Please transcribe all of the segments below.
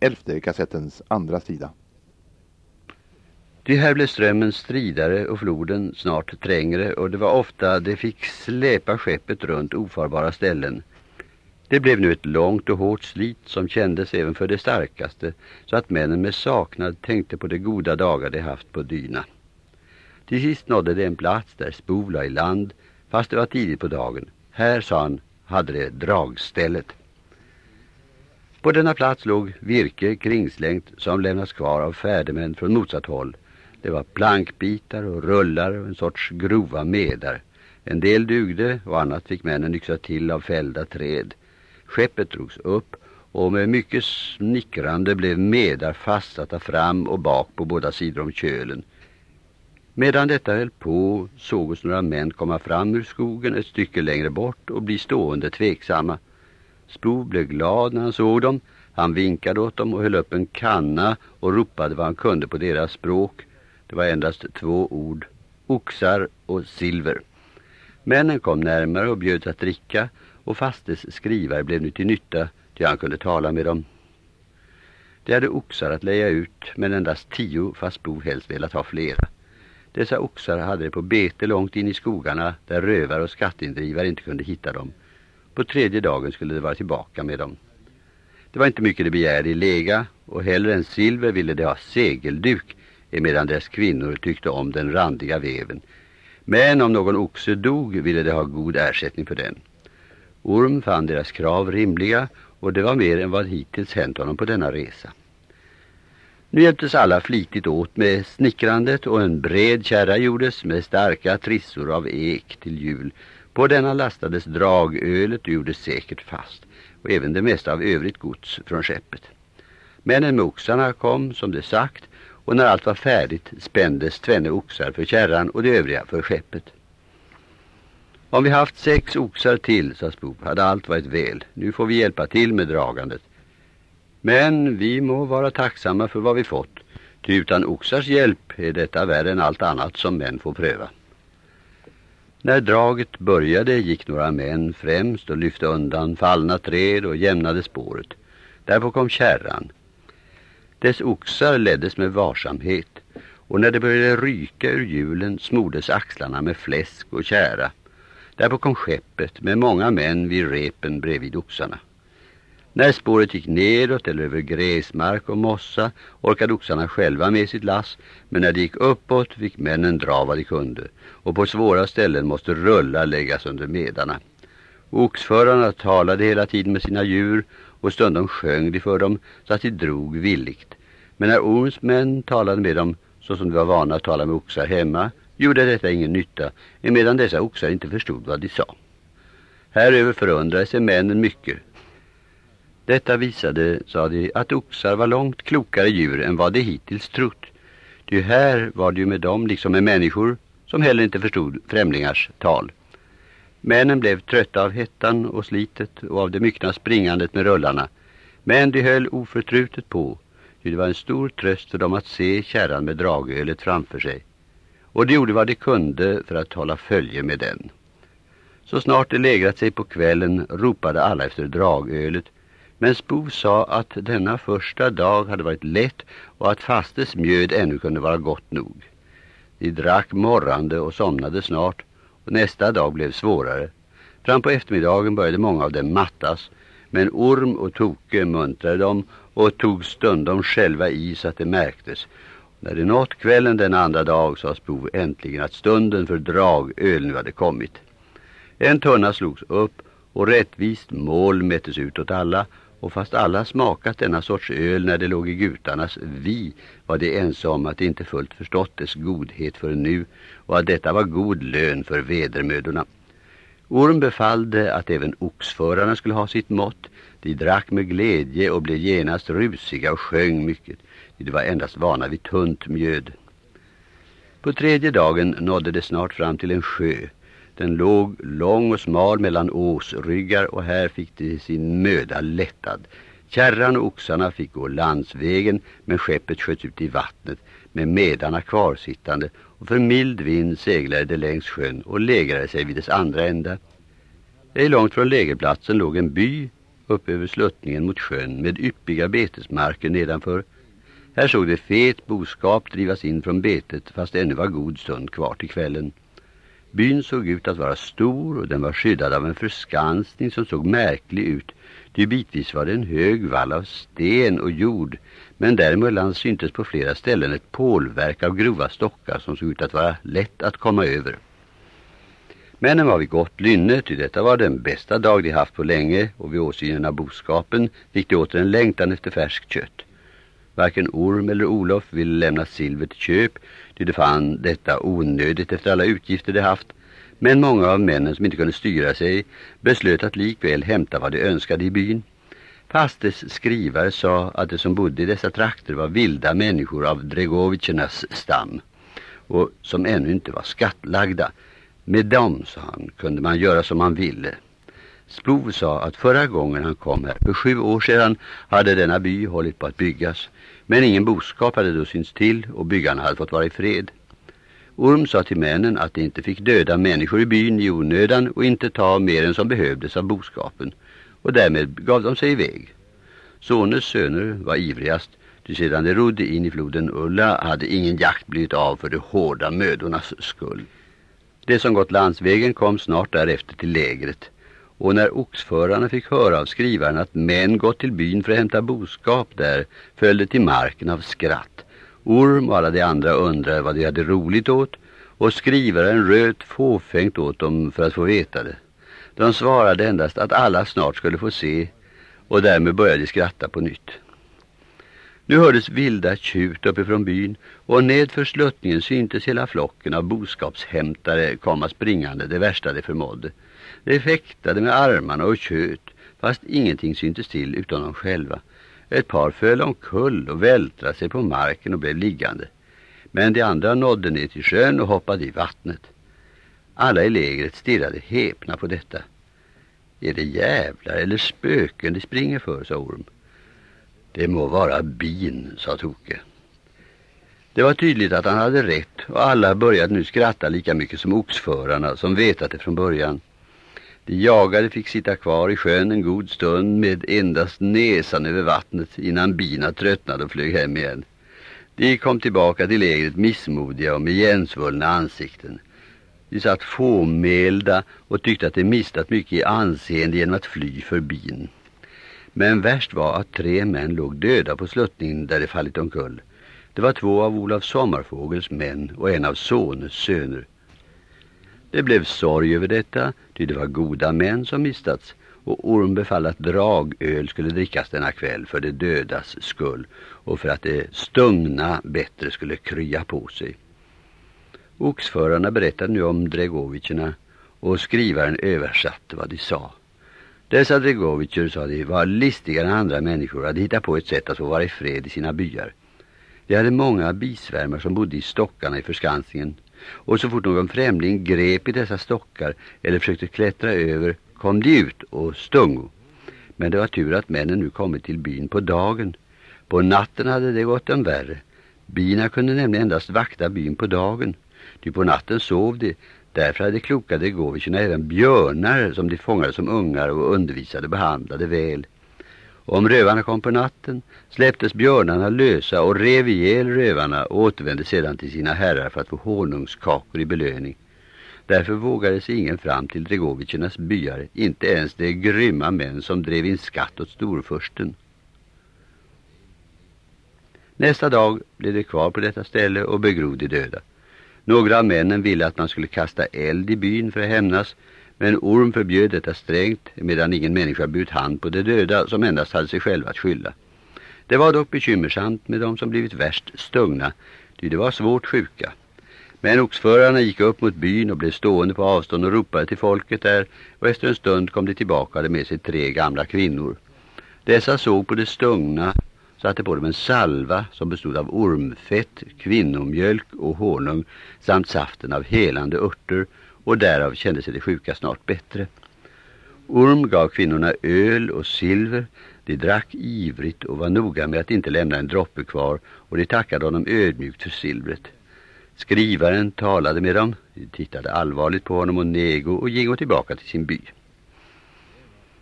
elfte kassettens andra sida. Det här blev strömmen stridare och floden snart trängre och det var ofta det fick släpa skeppet runt ofarbara ställen. Det blev nu ett långt och hårt slit som kändes även för det starkaste så att männen med saknad tänkte på de goda dagar de haft på dyna. Till sist nådde det en plats där spola i land fast det var tidigt på dagen. Här, sa han, hade det dragstället. På denna plats låg virke kringslängt som lämnats kvar av färdemän från motsatt håll. Det var plankbitar och rullar och en sorts grova medar. En del dugde och annat fick männen yxa till av fällda träd. Skeppet drogs upp och med mycket snickrande blev medar fastsatta fram och bak på båda sidor om kölen. Medan detta höll på såg oss några män komma fram ur skogen ett stycke längre bort och bli stående tveksamma. Spov blev glad när han såg dem. Han vinkade åt dem och höll upp en kanna och ropade vad han kunde på deras språk. Det var endast två ord, oxar och silver. Männen kom närmare och bjöds att dricka och fastes skrivare blev nu till nytta till han kunde tala med dem. De hade oxar att leja ut men endast tio fast Bo helst velat ha flera. Dessa oxar hade de på bete långt in i skogarna där rövare och skatteindrivare inte kunde hitta dem. På tredje dagen skulle de vara tillbaka med dem. Det var inte mycket de begärde i lega och hellre än silver ville de ha segelduk emedan deras kvinnor tyckte om den randiga väven. Men om någon oxe dog ville de ha god ersättning för den. Orm fann deras krav rimliga och det var mer än vad hittills hänt honom på denna resa. Nu hjälptes alla flitigt åt med snickrandet och en bred kärra gjordes med starka trissor av ek till jul på denna lastades dragölet och gjordes säkert fast och även det mesta av övrigt gods från skeppet. Männen med oxarna kom som det sagt och när allt var färdigt spändes tvenne oxar för kärran och det övriga för skeppet. Om vi haft sex oxar till, sa Spop, hade allt varit väl. Nu får vi hjälpa till med dragandet. Men vi må vara tacksamma för vad vi fått. Ty utan oxars hjälp är detta värre än allt annat som män får pröva. När draget började gick några män främst och lyfte undan fallna träd och jämnade spåret. Därpå kom kärran. Dess oxar leddes med varsamhet och när det började ryka ur hjulen smordes axlarna med fläsk och kära. Därpå kom skeppet med många män vid repen bredvid oxarna. När spåret gick nedåt eller över gräsmark och mossa orkade oxarna själva med sitt lass men när det gick uppåt fick männen dra vad de kunde och på svåra ställen måste rullar läggas under medarna. Oxförarna talade hela tiden med sina djur och stundom sjöng de för dem så att de drog villigt. Men när Orms män talade med dem så som de var vana att tala med oxar hemma gjorde detta ingen nytta emedan dessa oxar inte förstod vad de sa. Häröver förundrade sig männen mycket detta visade, sa de, att oxar var långt klokare djur än vad de hittills trott. Ty här var det ju med dem liksom med människor som heller inte förstod främlingars tal. Männen blev trötta av hettan och slitet och av det myckna springandet med rullarna. Men de höll oförtrutet på, ty det var en stor tröst för dem att se kärran med dragölet framför sig. Och de gjorde vad de kunde för att hålla följe med den. Så snart de lägrat sig på kvällen ropade alla efter dragölet men Spo sa att denna första dag hade varit lätt och att fastes mjöd ännu kunde vara gott nog. De drack morrande och somnade snart och nästa dag blev svårare. Fram på eftermiddagen började många av dem mattas men Orm och Toke muntrade dem och tog stundom själva i så att det märktes. När det nått kvällen den andra dag sa Spo äntligen att stunden för dragöl nu hade kommit. En tunna slogs upp och rättvist mål mättes ut åt alla och fast alla smakat denna sorts öl när det låg i gutarnas vi var det ense om att de inte fullt förstått dess godhet för nu och att detta var god lön för vedermödorna. Orm befallde att även oxförarna skulle ha sitt mått. De drack med glädje och blev genast rusiga och sjöng mycket. De var endast vana vid tunt mjöd. På tredje dagen nådde det snart fram till en sjö den låg lång och smal mellan åsryggar och här fick de sin möda lättad. Kärran och oxarna fick gå landsvägen men skeppet sköts ut i vattnet med medarna kvarsittande och för mild vind seglade det längs sjön och lägrade sig vid dess andra ända. Ej långt från lägerplatsen låg en by upp över sluttningen mot sjön med yppiga betesmarker nedanför. Här såg det fet boskap drivas in från betet fast det ännu var god stund kvar till kvällen. Byn såg ut att vara stor och den var skyddad av en förskansning som såg märklig ut. Ty bitvis var det en hög vall av sten och jord men däremellan syntes på flera ställen ett pålverk av grova stockar som såg ut att vara lätt att komma över. Männen var vid gott lynne, ty detta var den bästa dag de haft på länge och vid åsynen av boskapen fick de åter en längtan efter färskt kött. Varken Orm eller Olof ville lämna silver till köp, ty de fann detta onödigt efter alla utgifter de haft. Men många av männen som inte kunde styra sig beslöt att likväl hämta vad de önskade i byn. Fastes skrivare sa att de som bodde i dessa trakter var vilda människor av Dregovichernas stam och som ännu inte var skattlagda. Med dem, sa han, kunde man göra som man ville. Splov sa att förra gången han kom här, för sju år sedan, hade denna by hållit på att byggas. Men ingen boskap hade då synts till och byggarna hade fått vara i fred. Orm sa till männen att de inte fick döda människor i byn i onödan och inte ta mer än som behövdes av boskapen. Och därmed gav de sig iväg. Sones söner var ivrigast, ty sedan de rodde in i floden Ulla hade ingen jakt blivit av för de hårda mödornas skull. Det som gått landsvägen kom snart därefter till lägret. Och när oxförarna fick höra av skrivaren att män gått till byn för att hämta boskap där följde till marken av skratt. Orm och alla de andra undrade vad de hade roligt åt och skrivaren röt fåfängt åt dem för att få veta det. De svarade endast att alla snart skulle få se och därmed började de skratta på nytt. Nu hördes vilda tjut uppifrån byn och nedför sluttningen syntes hela flocken av boskapshämtare komma springande det värsta de förmådde. De fäktade med armarna och tjöt fast ingenting syntes till utan dem själva. Ett par föll omkull och vältrade sig på marken och blev liggande. Men de andra nådde ner till sjön och hoppade i vattnet. Alla i lägret stirrade häpna på detta. Är det jävlar eller spöken de springer för, sa Orm. Det må vara bin, sa Toke. Det var tydligt att han hade rätt och alla började nu skratta lika mycket som oxförarna som vetat det från början. De jagade fick sitta kvar i sjön en god stund med endast näsan över vattnet innan bina tröttnade och flög hem igen. De kom tillbaka till lägret missmodiga och med gensvullna ansikten. De satt fåmälda och tyckte att de mistat mycket i anseende genom att fly för bin. Men värst var att tre män låg döda på sluttningen där de fallit omkull. Det var två av Olof Sommarfågels män och en av Sones söner. Det blev sorg över detta, ty det var goda män som mistats och Orm befall att dragöl skulle drickas denna kväll för det dödas skull och för att det stungna bättre skulle krya på sig. Oxförarna berättade nu om Dregovicherna och skrivaren översatte vad de sa. Dessa Dregovicher, sa de, var listigare än andra människor och hade hittat på ett sätt att få vara i fred i sina byar. De hade många bisvärmar som bodde i stockarna i förskansningen och så fort någon främling grep i dessa stockar eller försökte klättra över kom de ut och stungo. Men det var tur att männen nu kommit till byn på dagen. På natten hade det gått en värre. Bina kunde nämligen endast vakta byn på dagen. Ty på natten sov de. Därför hade kloka Degovicherna även björnar som de fångade som ungar och undervisade och behandlade väl. Om rövarna kom på natten släpptes björnarna lösa och rev ihjäl rövarna och återvände sedan till sina herrar för att få honungskakor i belöning. Därför vågade sig ingen fram till Dregovichernas byar, inte ens de grymma män som drev in skatt åt storförsten. Nästa dag blev de kvar på detta ställe och begrod de döda. Några av männen ville att man skulle kasta eld i byn för att hämnas, men Orm förbjöd detta strängt medan ingen människa budt hand på de döda som endast hade sig själva att skylla. Det var dock bekymmersamt med de som blivit värst stungna, ty det var svårt sjuka. Men oxförarna gick upp mot byn och blev stående på avstånd och ropade till folket där och efter en stund kom de tillbaka och hade med sig tre gamla kvinnor. Dessa såg på det stungna satte på dem en salva som bestod av ormfett, kvinnomjölk och honung samt saften av helande örter och därav kände sig de sjuka snart bättre. Orm gav kvinnorna öl och silver, de drack ivrigt och var noga med att inte lämna en droppe kvar och de tackade honom ödmjukt för silvret. Skrivaren talade med dem, de tittade allvarligt på honom och nego och gick tillbaka till sin by.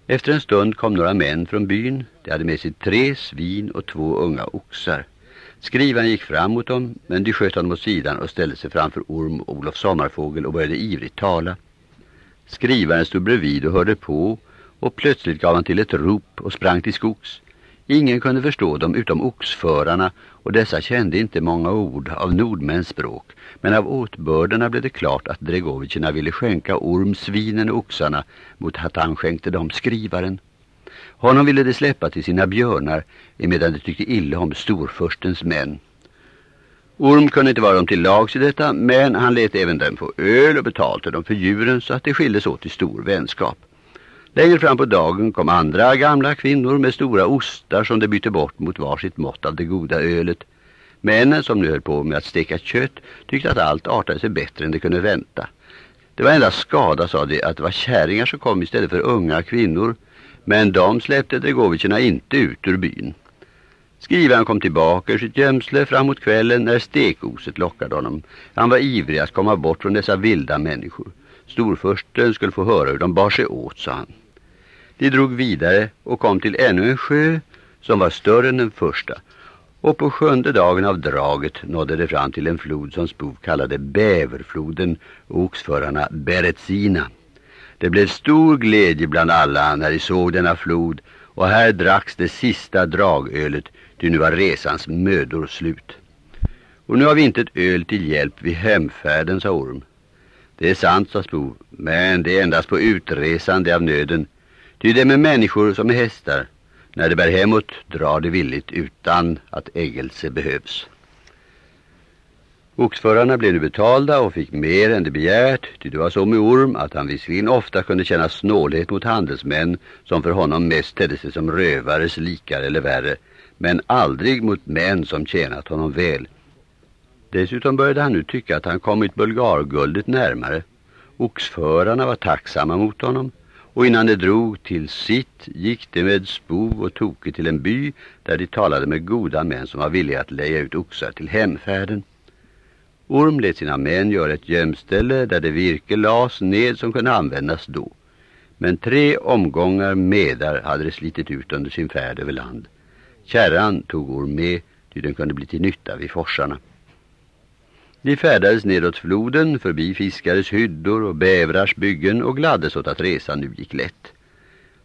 Efter en stund kom några män från byn. De hade med sig tre svin och två unga oxar. Skrivaren gick fram mot dem, men de sköt honom åt sidan och ställde sig framför Orm och Olof Sommarfågel och började ivrigt tala. Skrivaren stod bredvid och hörde på och plötsligt gav han till ett rop och sprang till skogs. Ingen kunde förstå dem utom oxförarna och dessa kände inte många ord av nordmäns språk. Men av åtbörderna blev det klart att Dregovicherna ville skänka ormsvinen och oxarna mot att han skänkte dem skrivaren. Honom ville de släppa till sina björnar emedan de tyckte illa om storförstens män. Orm kunde inte vara dem till lags i detta, men han lät även dem få öl och betalte dem för djuren så att det skildes åt i stor vänskap. Längre fram på dagen kom andra gamla kvinnor med stora ostar som de bytte bort mot varsitt mått av det goda ölet. Männen som nu höll på med att steka kött tyckte att allt artade sig bättre än de kunde vänta. Det var endast skada, sa de, att det var kärringar som kom istället för unga kvinnor. Men de släppte Dregovicherna inte ut ur byn. Skrivaren kom tillbaka ur sitt gömsle framåt kvällen när stekoset lockade honom. Han var ivrig att komma bort från dessa vilda människor. Storförsten skulle få höra hur de bar sig åt, sa han. De drog vidare och kom till ännu en sjö som var större än den första. Och på sjunde dagen av draget nådde de fram till en flod som Spov kallade Bäverfloden och oxförarna Beretsina. Det blev stor glädje bland alla när de såg denna flod och här dracks det sista dragölet ty nu var resans mödor slut. Och nu har vi inte ett öl till hjälp vid hemfärden, sa Orm. Det är sant, sa Spov, men det är endast på utresande av nöden Ty det med människor som är hästar. När det bär hemåt drar det villigt utan att äggelse behövs. Oxförarna blev nu betalda och fick mer än de begärt, ty det var så med Orm att han visserligen ofta kunde känna snålhet mot handelsmän som för honom mest tedde sig som rövares likar eller värre, men aldrig mot män som tjänat honom väl. Dessutom började han nu tycka att han kommit bulgarguldet närmare. Oxförarna var tacksamma mot honom och innan de drog till sitt gick de med spov och toke till en by där de talade med goda män som var villiga att leja ut oxar till hemfärden. Orm lät sina män göra ett gömställe där det virke las ned som kunde användas då. Men tre omgångar medar hade det slitit ut under sin färd över land. Kärran tog Orm med, ty den kunde bli till nytta vid forsarna. De färdades nedåt floden förbi fiskares hyddor och bävrars byggen och gladdes åt att resan nu gick lätt.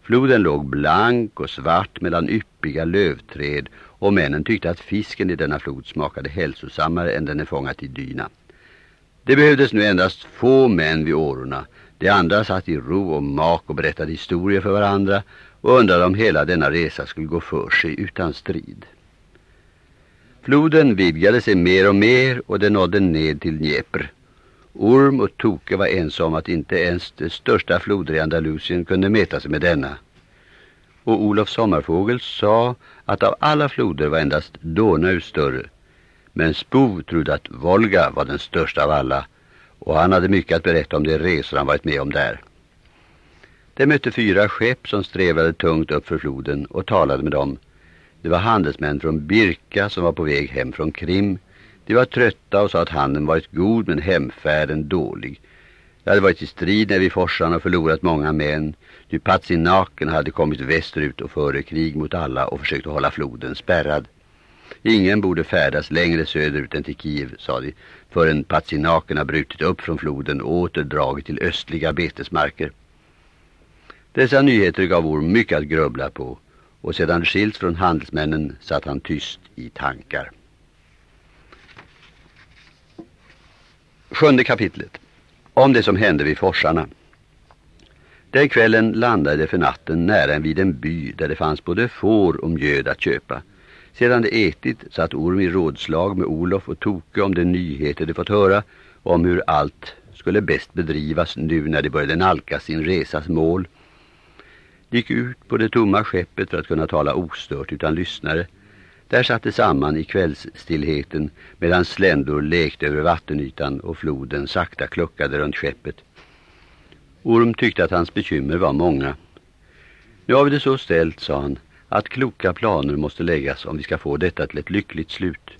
Floden låg blank och svart mellan yppiga lövträd och männen tyckte att fisken i denna flod smakade hälsosammare än den är fångat i dyna. Det behövdes nu endast få män vid årorna. De andra satt i ro och mak och berättade historier för varandra och undrade om hela denna resa skulle gå för sig utan strid. Floden vidgade sig mer och mer och den nådde ned till Dnepr. Orm och Toke var ensamma att inte ens det största floder i Andalusien kunde mäta sig med denna. Och Olof Sommarfågel sa att av alla floder var endast Donau större. Men Spov trodde att Volga var den största av alla och han hade mycket att berätta om de resor han varit med om där. De mötte fyra skepp som strävade tungt upp för floden och talade med dem det var handelsmän från Birka som var på väg hem från Krim. De var trötta och sa att handeln varit god men hemfärden dålig. De hade varit i strid när vi forsarna och förlorat många män. Du Patsinaken hade kommit västerut och före krig mot alla och försökt att hålla floden spärrad. Ingen borde färdas längre söderut än till Kiev, sa de, förrän Patsinaken har brutit upp från floden och återdragit till östliga betesmarker. Dessa nyheter gav Orm mycket att grubbla på och sedan skilt från handelsmännen satt han tyst i tankar. Sjunde kapitlet. Om det som hände vid forsarna. Den kvällen landade de för natten nära vid en by där det fanns både får och mjöd att köpa. Sedan de ätit satt Orm i rådslag med Olof och Toke om de nyheter de fått höra om hur allt skulle bäst bedrivas nu när de började nalka sin resas mål gick ut på det tomma skeppet för att kunna tala ostört utan lyssnare. Där satt samman i kvällsstillheten medan sländor lekte över vattenytan och floden sakta kluckade runt skeppet. Orm tyckte att hans bekymmer var många. Nu har vi det så ställt, sa han, att kloka planer måste läggas om vi ska få detta till ett lyckligt slut.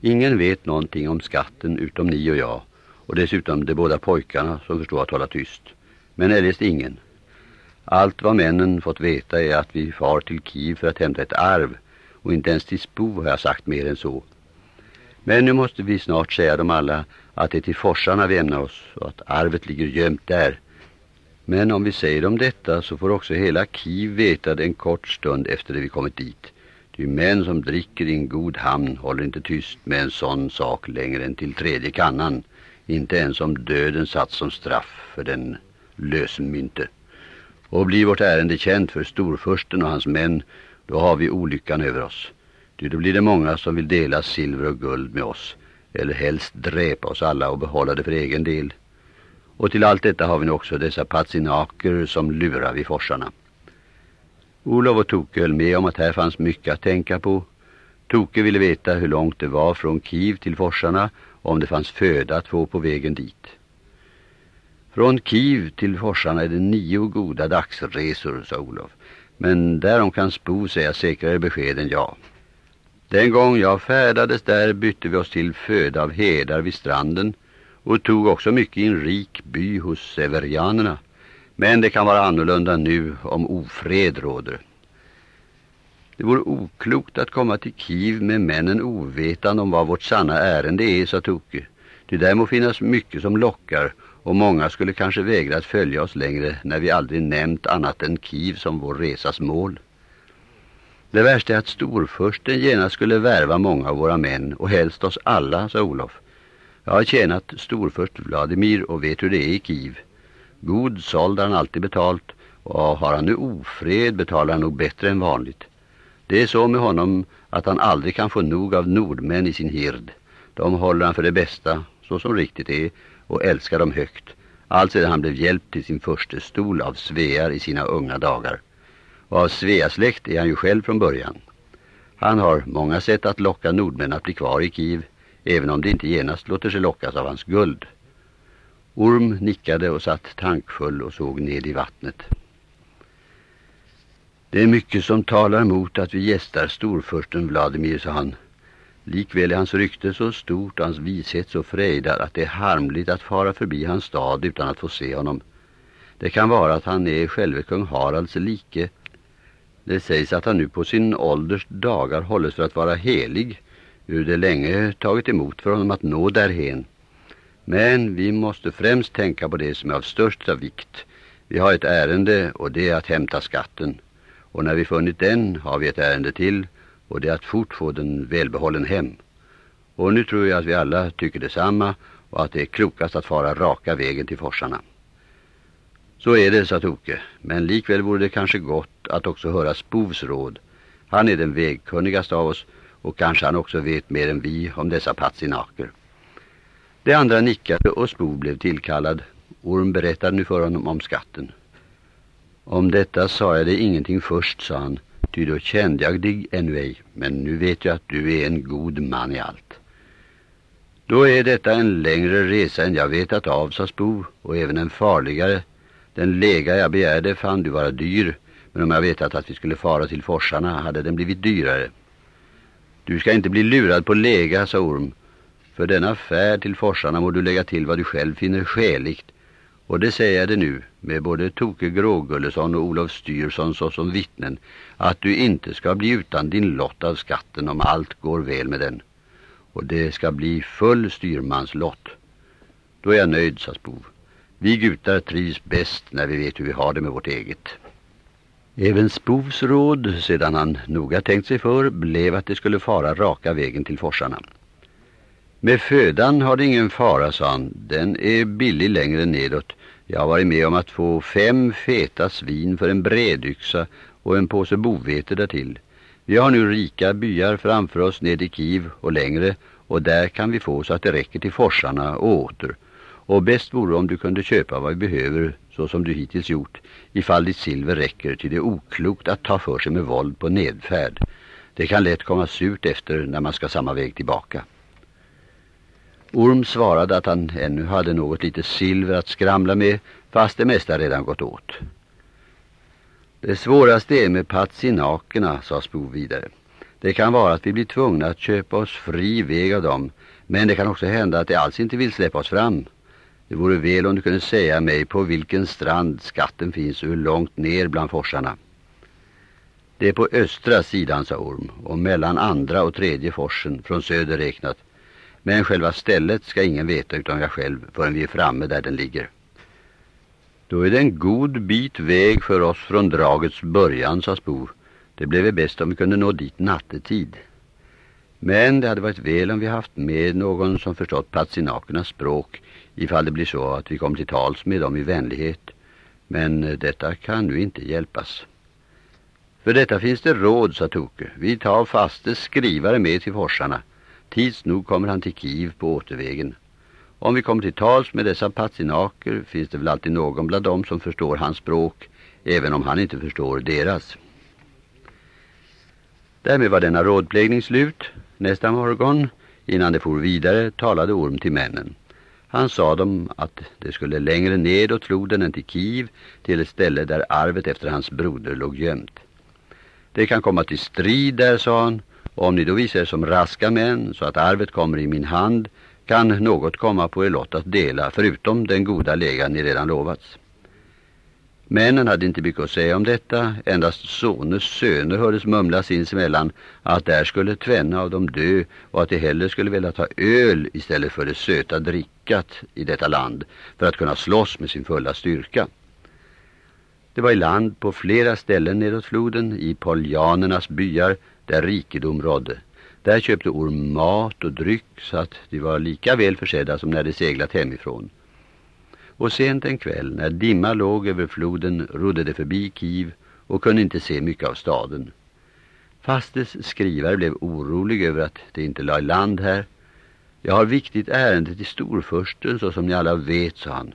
Ingen vet någonting om skatten utom ni och jag och dessutom de båda pojkarna som förstår att hålla tyst. Men eljest ingen. Allt vad männen fått veta är att vi far till Kiev för att hämta ett arv och inte ens till Spo har jag sagt mer än så. Men nu måste vi snart säga dem alla att det är till forsarna vi ämnar oss och att arvet ligger gömt där. Men om vi säger dem detta så får också hela Kiev veta det en kort stund efter det vi kommit dit. Ty män som dricker i en god hamn håller inte tyst med en sån sak längre än till tredje kannan. Inte ens om döden satt som straff för den lösenmynte. Och blir vårt ärende känt för storförsten och hans män, då har vi olyckan över oss. Ty då blir det många som vill dela silver och guld med oss, eller helst dräpa oss alla och behålla det för egen del. Och till allt detta har vi nu också dessa patsinaker som lurar vid forsarna. Olof och Toke höll med om att här fanns mycket att tänka på. Toke ville veta hur långt det var från Kiev till forsarna och om det fanns föda att få på vägen dit. Från Kiev till forsarna är det nio goda dagsresor, sa Olof. Men därom kan Spo säga säkrare besked än jag. Den gång jag färdades där bytte vi oss till föda av hedar vid stranden och tog också mycket i en rik by hos severianerna. Men det kan vara annorlunda nu om ofred råder. Det vore oklokt att komma till Kiev med männen ovetande om vad vårt sanna ärende är, sa Toke. Det där må finnas mycket som lockar och många skulle kanske vägra att följa oss längre när vi aldrig nämnt annat än Kiev som vår resas mål. Det värsta är att storförsten genast skulle värva många av våra män och helst oss alla, sa Olof. Jag har tjänat storförst Vladimir och vet hur det är i Kiev. God såld har han alltid betalt och har han nu ofred betalar han nog bättre än vanligt. Det är så med honom att han aldrig kan få nog av nordmän i sin hird. De håller han för det bästa, så som riktigt är, och älskar dem högt. alltsedan han blev hjälpt till sin första stol av Svear i sina unga dagar. Och av Sveasläkt är han ju själv från början. Han har många sätt att locka nordmän att bli kvar i Kiev, även om det inte genast låter sig lockas av hans guld. Orm nickade och satt tankfull och såg ned i vattnet. Det är mycket som talar emot att vi gästar storförsten Vladimir, sa han. Likväl är hans rykte så stort och hans vishet så frejdad att det är harmligt att fara förbi hans stad utan att få se honom. Det kan vara att han är själve kung Haralds like. Det sägs att han nu på sin ålders dagar hålles för att vara helig, hur det länge tagit emot för honom att nå därhen. Men vi måste främst tänka på det som är av största vikt. Vi har ett ärende och det är att hämta skatten. Och när vi funnit den har vi ett ärende till och det är att fort få den välbehållen hem. Och nu tror jag att vi alla tycker detsamma och att det är klokast att fara raka vägen till forsarna. Så är det, sa Toke, men likväl vore det kanske gott att också höra Spovs råd. Han är den vägkunnigaste av oss och kanske han också vet mer än vi om dessa patsinaker. De andra nickade och Spov blev tillkallad. Orm berättade nu för honom om skatten. Om detta sa jag det ingenting först, sa han. Ty då kände jag dig ännu ej, men nu vet jag att du är en god man i allt. Då är detta en längre resa än jag vetat av, sa Spo, och även en farligare. Den läga jag begärde fann du vara dyr, men om jag vetat att vi skulle fara till forsarna hade den blivit dyrare. Du ska inte bli lurad på läga, sa Orm. För denna färd till forsarna må du lägga till vad du själv finner skäligt. Och det säger jag det nu, med både Toke Grågullesson och Olof Styrsson såsom vittnen, att du inte ska bli utan din lott av skatten om allt går väl med den. Och det ska bli full styrmanslott. Då är jag nöjd, sa Spov. Vi gutar trivs bäst när vi vet hur vi har det med vårt eget. Även Spovs råd, sedan han noga tänkt sig för, blev att det skulle fara raka vägen till forsarna. Med födan har det ingen fara, sa han. Den är billig längre nedåt. Jag har varit med om att få fem feta svin för en bredyxa och en påse bovete därtill. Vi har nu rika byar framför oss ned i Kiev och längre och där kan vi få så att det räcker till forsarna och åter. Och bäst vore om du kunde köpa vad vi behöver så som du hittills gjort ifall ditt silver räcker till det oklokt att ta för sig med våld på nedfärd. Det kan lätt komma surt efter när man ska samma väg tillbaka. Orm svarade att han ännu hade något lite silver att skramla med fast det mesta redan gått åt. Det svåraste är med patsinakerna, sa Spo vidare. Det kan vara att vi blir tvungna att köpa oss fri väg av dem, men det kan också hända att de alls inte vill släppa oss fram. Det vore väl om du kunde säga mig på vilken strand skatten finns och hur långt ner bland forsarna. Det är på östra sidan, sa Orm, och mellan andra och tredje forsen, från söder räknat. Men själva stället ska ingen veta utan jag själv förrän vi är framme där den ligger. Då är det en god bit väg för oss från dragets början, sa Spov. Det blev bäst om vi kunde nå dit nattetid. Men det hade varit väl om vi haft med någon som förstått patsinakernas språk ifall det blir så att vi kommer till tals med dem i vänlighet. Men detta kan nu inte hjälpas. För detta finns det råd, sa Toke. Vi tar faste skrivare med till forsarna. Tids nog kommer han till Kiev på återvägen. Om vi kommer till tals med dessa patsinaker finns det väl alltid någon bland dem som förstår hans språk, även om han inte förstår deras. Därmed var denna rådplägning slut. Nästa morgon, innan de for vidare, talade Orm till männen. Han sa dem att det skulle längre nedåt floden än till Kiev, till ett ställe där arvet efter hans broder låg gömt. Det kan komma till strid där, sa han, och om ni då visar er som raska män så att arvet kommer i min hand kan något komma på er lott att dela förutom den goda legan ni redan lovats. Männen hade inte mycket att säga om detta, endast soners söner hördes mumla sinsemellan att där skulle tvänna av dem dö och att de hellre skulle vilja ta öl istället för det söta drickat i detta land för att kunna slåss med sin fulla styrka. Det var i land på flera ställen nedåt floden, i poljanernas byar, där rikedom rådde. Där köpte Orm mat och dryck så att de var lika väl försedda som när de seglat hemifrån. Och sent en kväll, när dimma låg över floden, rodde de förbi Kiev och kunde inte se mycket av staden. Fastes skrivare blev orolig över att det inte la i land här. Jag har viktigt ärende till storförsten, så som ni alla vet, sa han.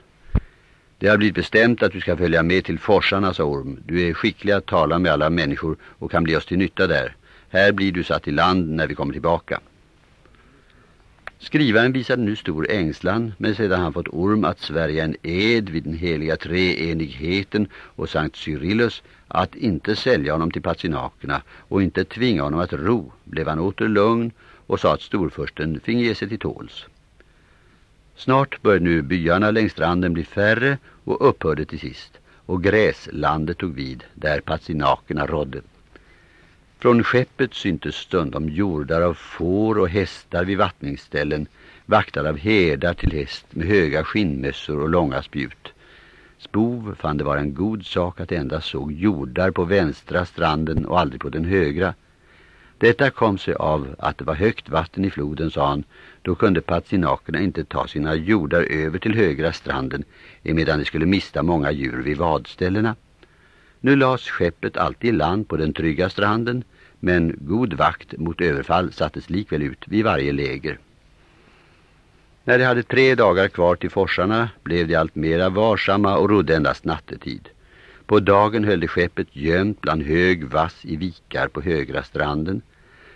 Det har blivit bestämt att du ska följa med till forsarna, sa Orm. Du är skicklig att tala med alla människor och kan bli oss till nytta där. Här blir du satt i land när vi kommer tillbaka. Skrivaren visade nu stor ängslan, men sedan han fått Orm att svärja en ed vid den heliga treenigheten och Sankt Cyrillus att inte sälja honom till patsinakerna och inte tvinga honom att ro, blev han åter lugn och sa att storförsten finge ge sig till tåls. Snart började nu byarna längs stranden bli färre och upphörde till sist, och gräslandet tog vid där patsinakerna rådde. Från skeppet syntes stundom jordar av får och hästar vid vattningsställen, vaktade av herdar till häst med höga skinnmössor och långa spjut. Spov fann det vara en god sak att endast såg jordar på vänstra stranden och aldrig på den högra. Detta kom sig av att det var högt vatten i floden, sa han. Då kunde patsinakerna inte ta sina jordar över till högra stranden emedan de skulle mista många djur vid vadställena. Nu lades skeppet alltid i land på den trygga stranden, men god vakt mot överfall sattes likväl ut vid varje läger. När de hade tre dagar kvar till forsarna blev de allt mera varsamma och rodde endast nattetid. På dagen höll de skeppet gömt bland hög vass i vikar på högra stranden.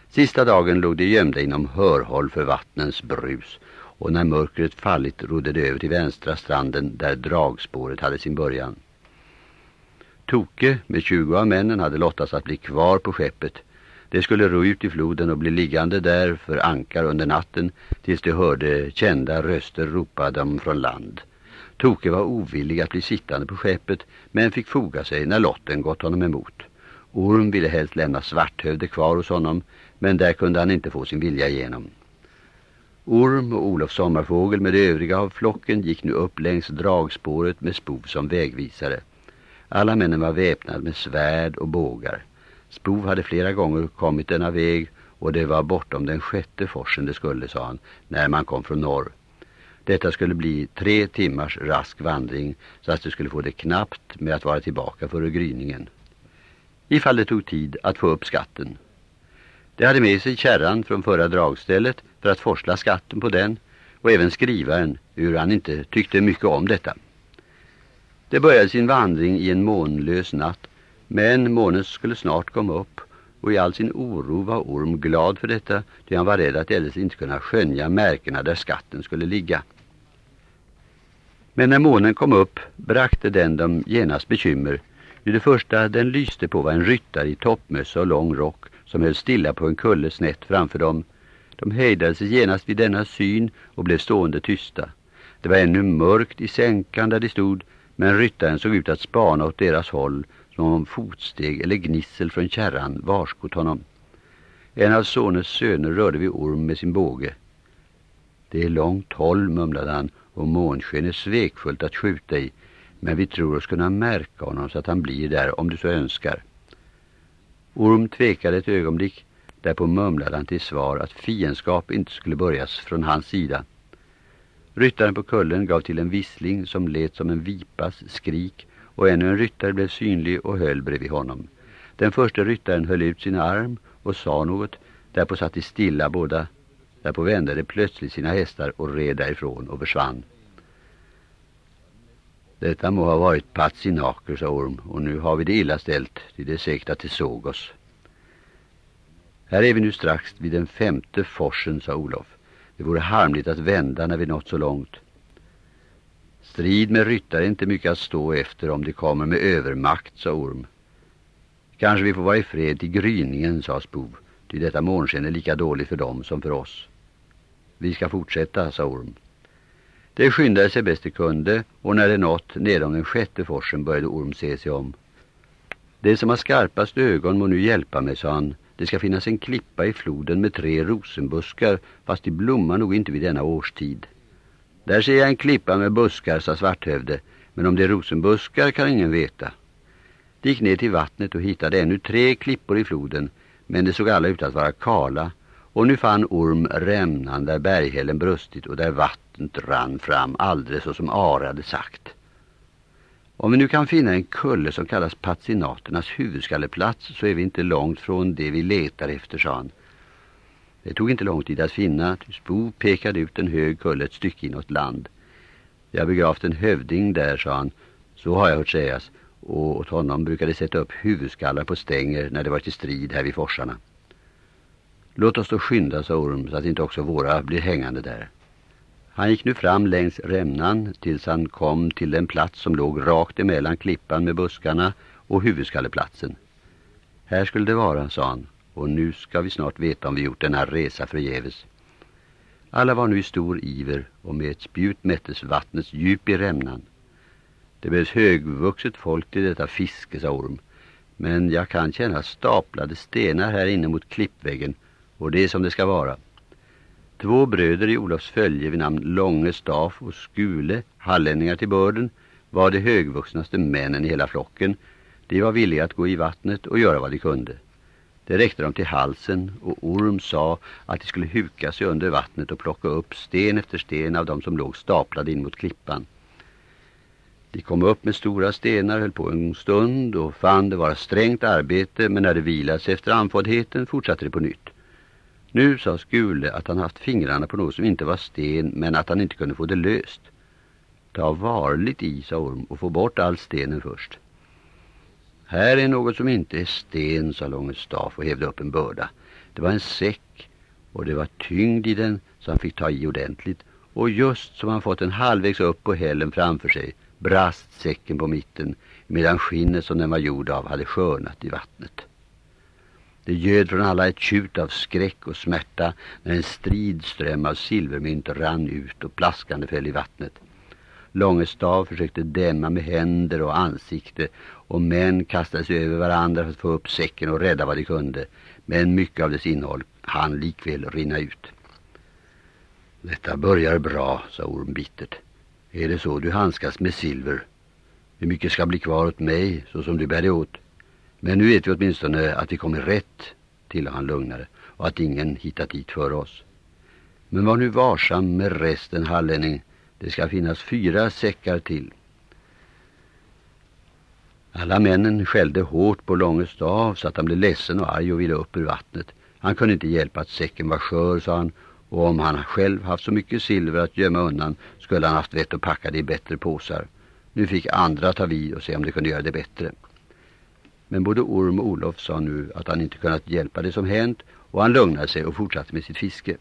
Sista dagen låg de gömda inom hörhåll för vattnens brus och när mörkret fallit rodde de över till vänstra stranden där dragspåret hade sin början. Toke med 20 av männen hade lottats att bli kvar på skeppet. De skulle ro ut i floden och bli liggande där för ankar under natten tills de hörde kända röster ropa dem från land. Toke var ovillig att bli sittande på skeppet men fick foga sig när lotten gått honom emot. Orm ville helst lämna Svarthövde kvar hos honom men där kunde han inte få sin vilja igenom. Orm och Olof Sommarfågel med de övriga av flocken gick nu upp längs dragspåret med spov som vägvisare. Alla männen var väpnade med svärd och bågar. Spov hade flera gånger kommit denna väg och det var bortom den sjätte forsen det skulle, sa han, när man kom från norr. Detta skulle bli tre timmars rask vandring så att du skulle få det knappt med att vara tillbaka före gryningen. Ifall det tog tid att få upp skatten. Det hade med sig kärran från förra dragstället för att forsla skatten på den och även skrivaren, hur han inte tyckte mycket om detta. Det började sin vandring i en månlös natt, men månen skulle snart komma upp och i all sin oro var Orm glad för detta, ty han var rädd att eljest inte kunna skönja märkena där skatten skulle ligga. Men när månen kom upp brakte den dem genast bekymmer. I det första den lyste på var en ryttare i toppmössa och lång rock som höll stilla på en kulle snett framför dem. De hejdade sig genast vid denna syn och blev stående tysta. Det var ännu mörkt i sänkan där de stod, men ryttaren såg ut att spana åt deras håll som om fotsteg eller gnissel från kärran varskott honom. En av sonens söner rörde vid orm med sin båge. Det är långt håll, mumlade han, och månsken är svekfullt att skjuta i, men vi tror oss kunna märka honom så att han blir där om du så önskar. Orm tvekade ett ögonblick, därpå mumlade han till svar att fiendskap inte skulle börjas från hans sida. Ryttaren på kullen gav till en vissling som lät som en vipas skrik och ännu en ryttare blev synlig och höll bredvid honom. Den första ryttaren höll ut sin arm och sa något, därpå satt de stilla båda. Därpå vände de plötsligt sina hästar och red därifrån och försvann. Detta må ha varit Patsinaker, sa Orm, och nu har vi det illa ställt, till det är säkert att det såg oss. Här är vi nu strax vid den femte forsen, sa Olof. Det vore harmligt att vända när vi nått så långt. Strid med ryttare är inte mycket att stå efter om de kommer med övermakt, sa Orm. Kanske vi får vara i fred till gryningen, sa Spov, ty detta månsken är lika dåligt för dem som för oss. Vi ska fortsätta, sa Orm. Det skyndade sig bäst det kunde och när det nått nedom den sjätte forsen började Orm se sig om. Det som har skarpast ögon må nu hjälpa mig, sa han. Det ska finnas en klippa i floden med tre rosenbuskar fast de blommar nog inte vid denna årstid. Där ser jag en klippa med buskar, sa Svarthövde, men om det är rosenbuskar kan ingen veta. De gick ner till vattnet och hittade ännu tre klippor i floden, men det såg alla ut att vara kala och nu fann Orm rämnan där berghällen brustit och där vattnet rann fram alldeles så som Ara hade sagt. Om vi nu kan finna en kulle som kallas patsinaternas huvudskalleplats så är vi inte långt från det vi letar efter, sa han. Det tog inte lång tid att finna, ty Spo pekade ut en hög kulle ett stycke inåt land. Jag begravt en hövding där, sa han. Så har jag hört sägas, och åt honom brukade sätta upp huvudskallar på stänger när det var till strid här vid forsarna. Låt oss då skynda, sa Orm, så att inte också våra blir hängande där. Han gick nu fram längs rämnan tills han kom till den plats som låg rakt emellan klippan med buskarna och huvudskalleplatsen. Här skulle det vara, sa han, och nu ska vi snart veta om vi gjort denna resa förgäves. Alla var nu i stor iver och med ett spjut mättes vattnets djup i rämnan. Det behövs högvuxet folk till detta fiske, sa Orm. Men jag kan känna staplade stenar här inne mot klippväggen och det är som det ska vara. Två bröder i Olofs följe vid namn Långe Staff och Skule, hallänningar till börden, var de högvuxnaste männen i hela flocken. De var villiga att gå i vattnet och göra vad de kunde. Det räckte dem till halsen och Orm sa att de skulle huka sig under vattnet och plocka upp sten efter sten av dem som låg staplade in mot klippan. De kom upp med stora stenar, höll på en stund och fann det vara strängt arbete men när det sig efter anfåddheten fortsatte det på nytt. Nu sa Skule att han haft fingrarna på något som inte var sten men att han inte kunde få det löst. Ta varligt i, sa Orm, och få bort all stenen först. Här är något som inte är sten, sa Långestaff och hävde upp en börda. Det var en säck och det var tyngd i den så han fick ta i ordentligt. Och just som han fått en halvvägs upp på hällen framför sig brast säcken på mitten medan skinnet som den var gjord av hade skörnat i vattnet. Det göd från alla ett tjut av skräck och smärta när en stridström av silvermynt rann ut och plaskande föll i vattnet. Långestav försökte dämma med händer och ansikte och män kastade sig över varandra för att få upp säcken och rädda vad de kunde. Men mycket av dess innehåll hann likväl rinna ut. Detta börjar bra, sa Orm bittert. Är det så du handskas med silver? Hur mycket ska bli kvar åt mig så som du bär det åt? Men nu vet vi åtminstone att vi kommer rätt, till han lugnare, och att ingen hittat dit för oss. Men var nu varsam med resten, hallänning. Det ska finnas fyra säckar till. Alla männen skällde hårt på Långe stav så att han blev ledsen och arg och ville upp ur vattnet. Han kunde inte hjälpa att säcken var skör, sa han, och om han själv haft så mycket silver att gömma undan skulle han haft vett att packa det i bättre påsar. Nu fick andra ta vid och se om de kunde göra det bättre. Men både Orm och Olof sa nu att han inte kunnat hjälpa det som hänt och han lugnade sig och fortsatte med sitt fiske.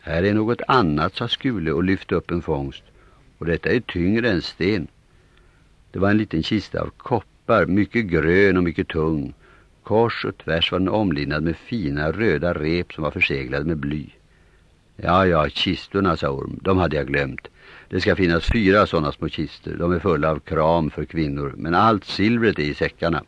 Här är något annat, sa Skule och lyfte upp en fångst. Och detta är tyngre än sten. Det var en liten kista av koppar, mycket grön och mycket tung. Kors och tvärs var den omlindad med fina röda rep som var förseglade med bly. Ja, ja, kistorna, sa Orm. De hade jag glömt. Det ska finnas fyra sådana små kister. De är fulla av kram för kvinnor. Men allt silvret är i säckarna.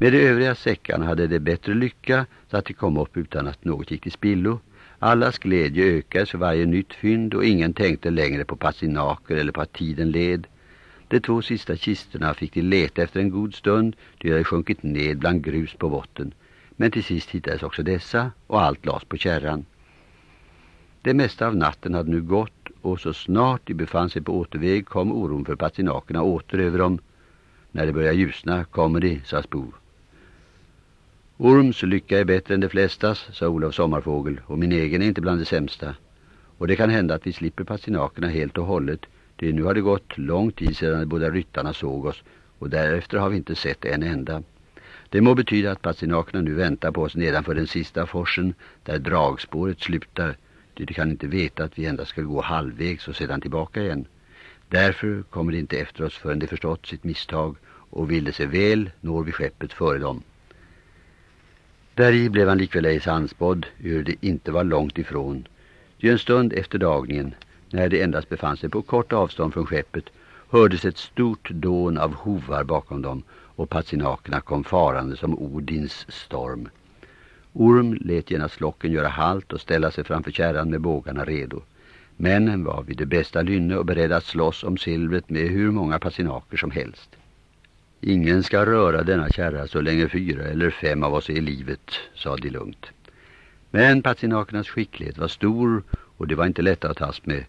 Med de övriga säckarna hade det bättre lycka så att de kom upp utan att något gick till spillo. Allas glädje ökades för varje nytt fynd och ingen tänkte längre på passinaker eller på att tiden led. De två sista kisterna fick de leta efter en god stund, de hade sjunkit ned bland grus på botten. Men till sist hittades också dessa och allt lades på kärran. Det mesta av natten hade nu gått och så snart de befann sig på återväg kom oron för patinakerna åter över dem. När det börjar ljusna kommer de, sa Spo. Orms lycka är bättre än de flestas, sa Olof Sommarfågel, och min egen är inte bland de sämsta. Och det kan hända att vi slipper patinakerna helt och hållet. Det nu har det gått lång tid sedan de båda ryttarna såg oss och därefter har vi inte sett en enda. Det må betyda att patinakerna nu väntar på oss nedanför den sista forsen där dragspåret slutar. De kan inte veta att vi endast ska gå halvvägs och sedan tillbaka igen. Därför kommer de inte efter oss förrän de förstått sitt misstag och vill det sig väl når vi skeppet före dem. Däri blev han likväl ej sannspådd, hur det inte var långt ifrån. Ty en stund efter dagningen, när det endast befann sig på kort avstånd från skeppet, hördes ett stort dån av hovar bakom dem och patsinakerna kom farande som Odins storm. Orm lät genast locken göra halt och ställa sig framför kärran med bågarna redo. Männen var vid det bästa lynne och beredda att slåss om silvret med hur många passinaker som helst. Ingen ska röra denna kärra så länge fyra eller fem av oss är i livet, sa de lugnt. Men patsinakernas skicklighet var stor och det var inte lätt att tas med.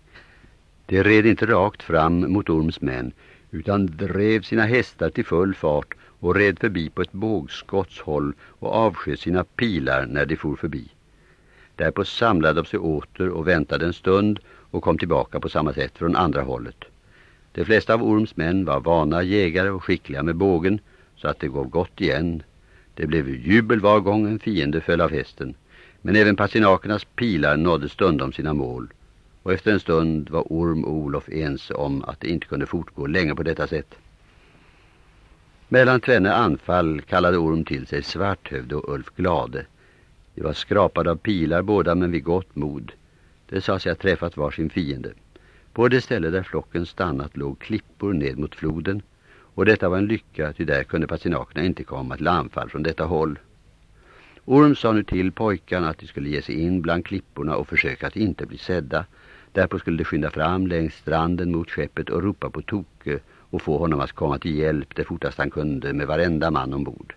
De red inte rakt fram mot Orms män utan drev sina hästar till full fart och red förbi på ett bågskottshåll och avsköt sina pilar när de for förbi. Därpå samlade de sig åter och väntade en stund och kom tillbaka på samma sätt från andra hållet. De flesta av Orms män var vana jägare och skickliga med bågen så att det går gott igen. Det blev jubel var gång en fiende föll av hästen. Men även passinakernas pilar nådde stundom sina mål. Och efter en stund var Orm och Olof ense om att det inte kunde fortgå länge på detta sätt. Mellan tvenne anfall kallade Orm till sig Svarthövde och Ulf Glade. De var skrapade av pilar båda men vid gott mod. Det sa sig ha träffat var sin fiende. På det ställe där flocken stannat låg klippor ned mot floden och detta var en lycka ty där kunde patinakerna inte komma till anfall från detta håll. Orm sa nu till pojkarna att de skulle ge sig in bland klipporna och försöka att inte bli sedda. Därpå skulle de skynda fram längs stranden mot skeppet och ropa på Toke och få honom att komma till hjälp det fortast han kunde med varenda man ombord.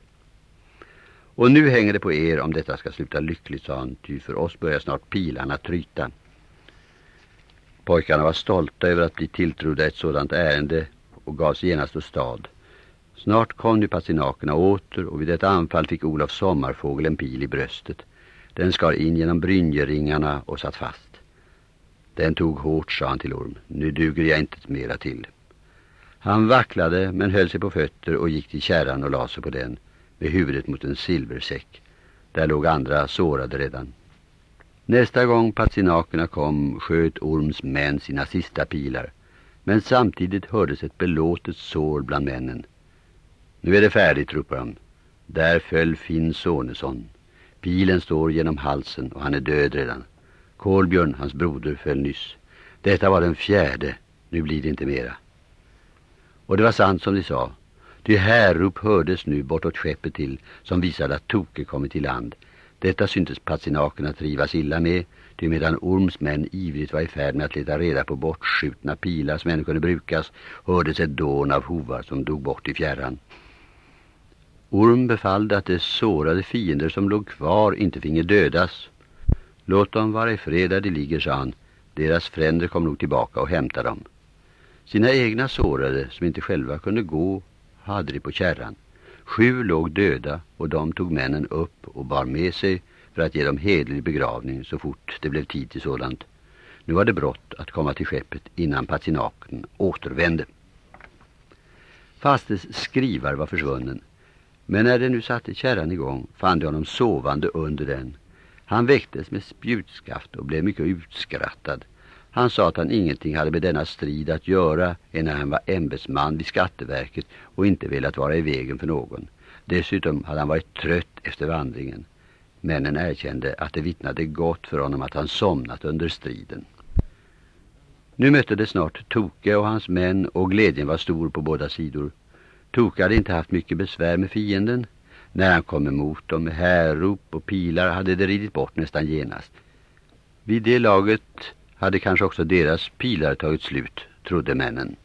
Och nu hänger det på er om detta ska sluta lyckligt, sa han, ty för oss börjar snart pilarna tryta. Pojkarna var stolta över att bli tilltrodda ett sådant ärende och gav sig genast stad. Snart kom nu passinakerna åter och vid detta anfall fick Olof Sommarfågel en pil i bröstet. Den skar in genom brynjeringarna och satt fast. Den tog hårt, sa han till Orm. Nu duger jag inte mera till. Han vacklade men höll sig på fötter och gick till kärran och la sig på den med huvudet mot en silversäck. Där låg andra sårade redan. Nästa gång patsinakerna kom sköt Orms män sina sista pilar. Men samtidigt hördes ett belåtet sår bland männen. Nu är det färdigt, ropade han. Där föll Finn Sonesson. Pilen står genom halsen och han är död redan. Kolbjörn, hans broder, föll nyss. Detta var den fjärde. Nu blir det inte mera. Och det var sant som de sa. Det härrop hördes nu bortåt skeppet till som visade att Toke kommit i land. Detta syntes patsinakerna trivas illa med, ty medan Orms män ivrigt var i färd med att leta reda på bortskjutna pilar som ännu kunde brukas, hördes ett dån av hovar som dog bort i fjärran. Orm befallde att de sårade fiender som låg kvar inte finge dödas. Låt dem vara i fred där de ligger, sa han. Deras fränder kom nog tillbaka och hämtade dem. Sina egna sårade, som inte själva kunde gå, hade de på kärran. Sju låg döda och de tog männen upp och bar med sig för att ge dem hedlig begravning så fort det blev tid till sådant. Nu var det brått att komma till skeppet innan patsinaken återvände. Fastes skrivar var försvunnen. Men när de nu satte kärran igång fann de honom sovande under den. Han väcktes med spjutskaft och blev mycket utskrattad. Han sa att han ingenting hade med denna strid att göra än när han var ämbetsman vid Skatteverket och inte velat vara i vägen för någon. Dessutom hade han varit trött efter vandringen. Männen erkände att det vittnade gott för honom att han somnat under striden. Nu mötte det snart Toke och hans män och glädjen var stor på båda sidor. Toke hade inte haft mycket besvär med fienden. När han kom emot dem med härrop och pilar hade det ridit bort nästan genast. Vid det laget hade kanske också deras pilar tagit slut, trodde männen.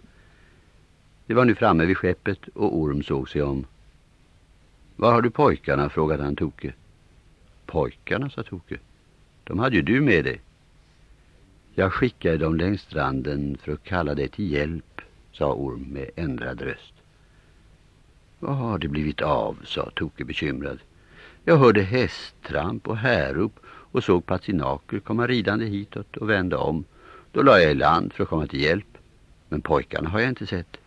Det var nu framme vid skeppet och Orm såg sig om. Var har du pojkarna? frågade han Toke. Pojkarna, sa Toke. De hade ju du med dig. Jag skickade dem längs stranden för att kalla dig till hjälp, sa Orm med ändrad röst. Vad har det blivit av, sa Toke bekymrad. Jag hörde hästtramp och härop och såg Patsinaker komma ridande hitåt och vända om. Då la jag i land för att komma till hjälp. Men pojkarna har jag inte sett.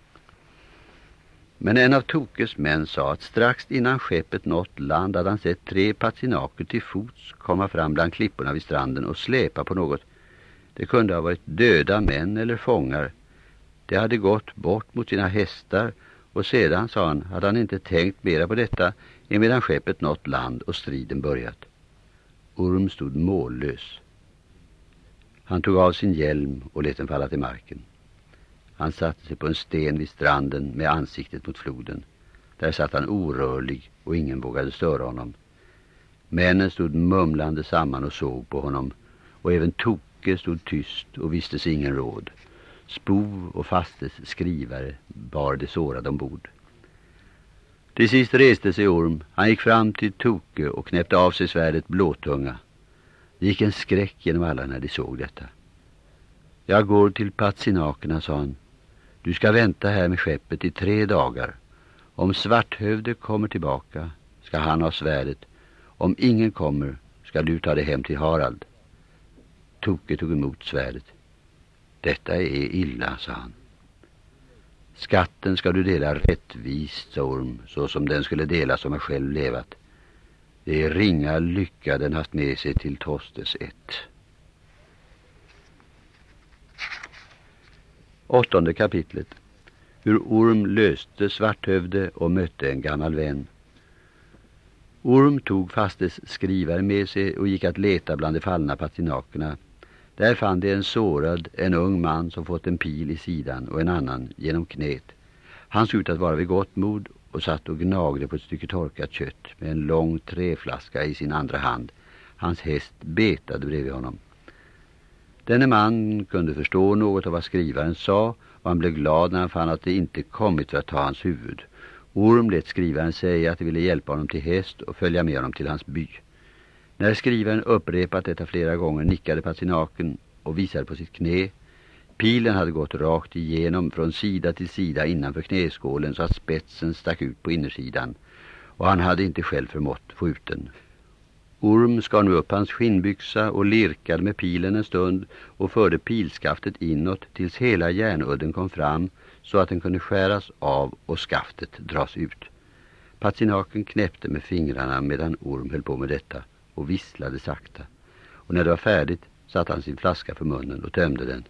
Men en av Tokes män sa att strax innan skeppet nått land hade han sett tre patsinaker till fots komma fram bland klipporna vid stranden och släpa på något. Det kunde ha varit döda män eller fångar. De hade gått bort mot sina hästar och sedan, sa han, hade han inte tänkt mera på detta emedan skeppet nått land och striden börjat. Orm stod mållös. Han tog av sin hjälm och lät den falla till marken. Han satte sig på en sten vid stranden med ansiktet mot floden. Där satt han orörlig och ingen vågade störa honom. Männen stod mumlande samman och såg på honom och även Toke stod tyst och visste sig ingen råd. Spov och fastes skrivare bar det sårade ombord. Till sist reste sig Orm. Han gick fram till Toke och knäppte av sig svärdet blåtunga. Det gick en skräck genom alla när de såg detta. Jag går till patsinakerna, sa han. Du ska vänta här med skeppet i tre dagar. Om Svarthövde kommer tillbaka ska han ha svärdet. Om ingen kommer ska du ta det hem till Harald. Toke tog emot svärdet. Detta är illa, sa han. Skatten ska du dela rättvist, sa Orm, så som den skulle delas om jag själv levat. Det är ringa lycka den haft med sig till Tostes ett. Åttonde kapitlet. Hur Orm löste Svarthövde och mötte en gammal vän. Orm tog fastes skrivare med sig och gick att leta bland de fallna patinakerna. Där fann de en sårad, en ung man som fått en pil i sidan och en annan genom knät. Han såg ut att vara vid gott mod och satt och gnagde på ett stycke torkat kött med en lång träflaska i sin andra hand. Hans häst betade bredvid honom. Denne man kunde förstå något av vad skrivaren sa och han blev glad när han fann att det inte kommit för att ta hans huvud. Orm lät skrivaren säga att de ville hjälpa honom till häst och följa med honom till hans by. När skrivaren upprepat detta flera gånger nickade patsinaken och visade på sitt knä. Pilen hade gått rakt igenom från sida till sida innanför knäskålen så att spetsen stack ut på innersidan och han hade inte själv förmått få ut den. Orm skar nu upp hans skinnbyxa och lirkade med pilen en stund och förde pilskaftet inåt tills hela järnudden kom fram så att den kunde skäras av och skaftet dras ut. Patsinaken knäppte med fingrarna medan Orm höll på med detta och visslade sakta. Och när det var färdigt satte han sin flaska för munnen och tömde den.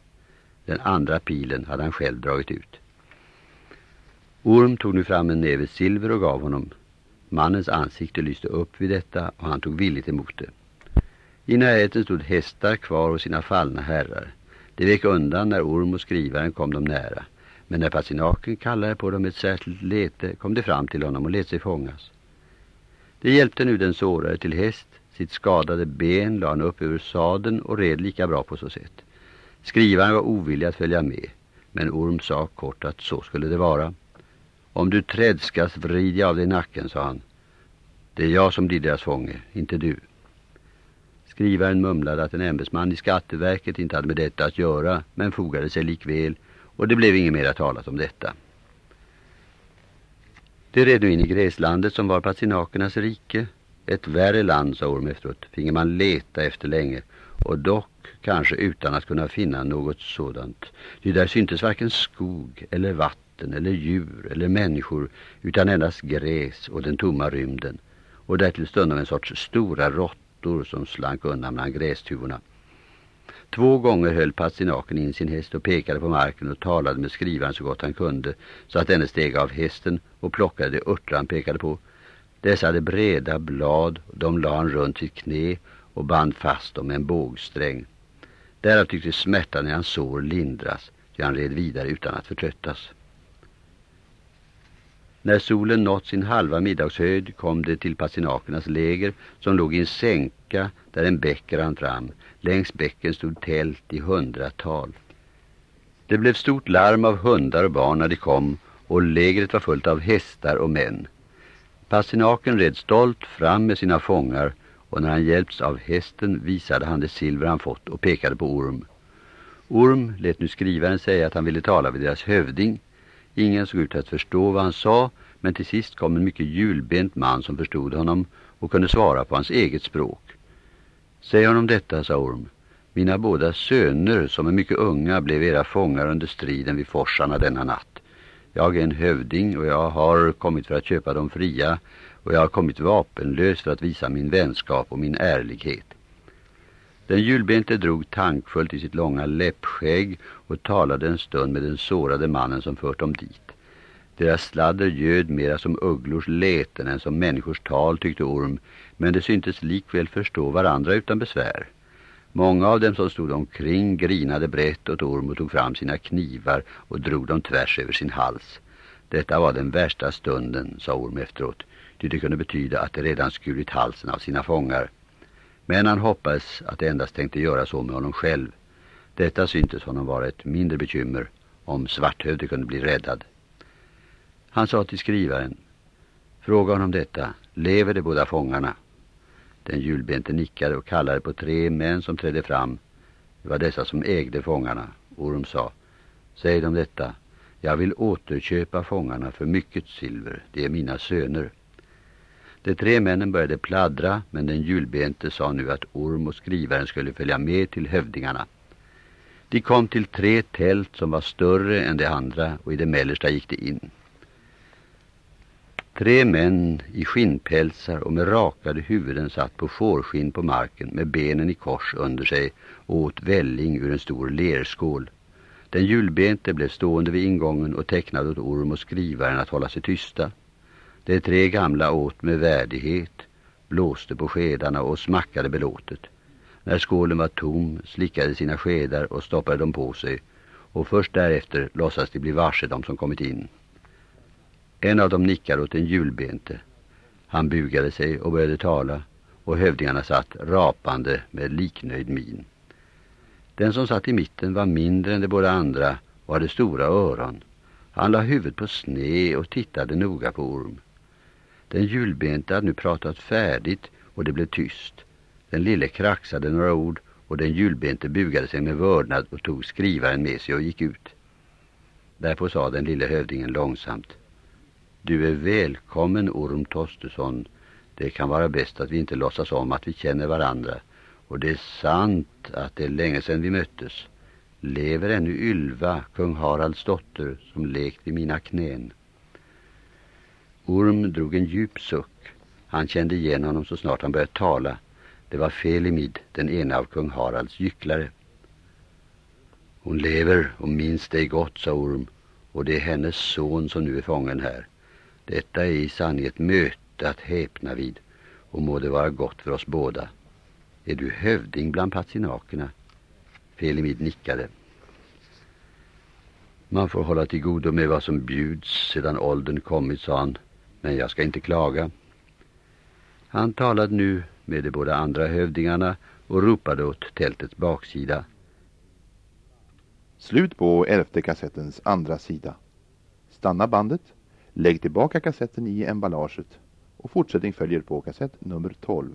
Den andra pilen hade han själv dragit ut. Orm tog nu fram en näve silver och gav honom. Mannens ansikte lyste upp vid detta och han tog villigt emot det. I närheten stod hästar kvar hos sina fallna herrar. De vek undan när Orm och skrivaren kom dem nära. Men när Patsinaken kallade på dem ett särskilt lete kom de fram till honom och let sig fångas. Det hjälpte nu den sårade till häst. Sitt skadade ben la han upp över saden och red lika bra på så sätt. Skrivaren var ovillig att följa med. Men Orm sa kort att så skulle det vara. Om du trädskas vrid jag av dig nacken, sa han. Det är jag som blir deras fånge, inte du. Skrivaren mumlade att en ämbetsman i Skatteverket inte hade med detta att göra, men fogade sig likväl, och det blev inget mer talat om detta. Det red nu in i gräslandet som var patsinakernas rike. Ett värre land, sa Orm efteråt, finge man leta efter länge, och dock kanske utan att kunna finna något sådant. Det där syntes varken skog eller vatten eller djur eller människor utan endast gräs och den tomma rymden och därtill stundom en sorts stora råttor som slank undan bland grästuvorna. Två gånger höll Patsinaken in sin häst och pekade på marken och talade med skrivaren så gott han kunde så att denne steg av hästen och plockade det örtran han pekade på. Dessa hade breda blad och de la han runt sitt knä och band fast dem med en bågsträng. Därav tycktes smärtan i hans sår lindras, så han red vidare utan att förtröttas. När solen nått sin halva middagshöjd kom det till passinakernas läger som låg i en sänka där en bäck rann fram. Längs bäcken stod tält i hundratal. Det blev stort larm av hundar och barn när de kom och lägret var fullt av hästar och män. Passinaken red stolt fram med sina fångar och när han hjälps av hästen visade han det silver han fått och pekade på Orm. Orm lät nu skrivaren säga att han ville tala med deras hövding. Ingen såg ut att förstå vad han sa men till sist kom en mycket julbent man som förstod honom och kunde svara på hans eget språk. Säg honom detta, sa Orm. Mina båda söner som är mycket unga blev era fångar under striden vid forsarna denna natt. Jag är en hövding och jag har kommit för att köpa dem fria och jag har kommit vapenlös för att visa min vänskap och min ärlighet. Den julbente drog tankfullt i sitt långa läppskägg och talade en stund med den sårade mannen som fört dem dit. Deras sladder göd mera som ugglors läten än som människors tal, tyckte Orm, men det syntes likväl förstå varandra utan besvär. Många av dem som stod omkring grinade brett åt Orm och tog fram sina knivar och drog dem tvärs över sin hals. Detta var den värsta stunden, sa Orm efteråt, ty det kunde betyda att de redan skurit halsen av sina fångar. Men han hoppades att de endast tänkte göra så med honom själv. Detta syntes honom vara ett mindre bekymmer om Svarthövde kunde bli räddad. Han sa till skrivaren, fråga honom detta, lever de båda fångarna? Den julbente nickade och kallade på tre män som trädde fram. Det var dessa som ägde fångarna. Orm sa, säg dem detta, jag vill återköpa fångarna för mycket silver, det är mina söner. De tre männen började pladdra, men den julbente sa nu att Orm och skrivaren skulle följa med till hövdingarna. De kom till tre tält som var större än de andra och i det mellersta gick de in. Tre män i skinnpälsar och med rakade huvuden satt på fårskinn på marken med benen i kors under sig och åt välling ur en stor lerskål. Den julbente blev stående vid ingången och tecknade åt orm och skrivaren att hålla sig tysta. De tre gamla åt med värdighet, blåste på skedarna och smackade belåtet. När skålen var tom slickade sina skedar och stoppade dem på sig och först därefter låtsas de bli varse de som kommit in. En av dem nickade åt en julbente. Han bugade sig och började tala och hövdingarna satt rapande med liknöjd min. Den som satt i mitten var mindre än de båda andra och hade stora öron. Han la huvudet på sne och tittade noga på Orm. Den julbente hade nu pratat färdigt och det blev tyst. Den lille kraxade några ord och den julbente bugade sig med vördnad och tog skrivaren med sig och gick ut. Därpå sa den lille hövdingen långsamt. Du är välkommen, Orm Tostesson. Det kan vara bäst att vi inte låtsas om att vi känner varandra. Och det är sant att det är länge sedan vi möttes. Lever ännu Ylva, kung Haralds dotter, som lekt vid mina knän. Orm drog en djup suck. Han kände igen honom så snart han började tala. Det var Felimid, den ena av kung Haralds gycklare. Hon lever och minns dig gott, sa Orm. Och det är hennes son som nu är fången här. Detta är i sanning ett möte att häpna vid och må det vara gott för oss båda. Är du hövding bland patsinakerna? Felimid nickade. Man får hålla till godo med vad som bjuds sedan åldern kommit, sa han. Men jag ska inte klaga. Han talade nu med de båda andra hövdingarna och ropade åt tältets baksida. Slut på elfte kassettens andra sida. Stanna bandet Lägg tillbaka kassetten i emballaget och fortsättning följer på kassett nummer 12.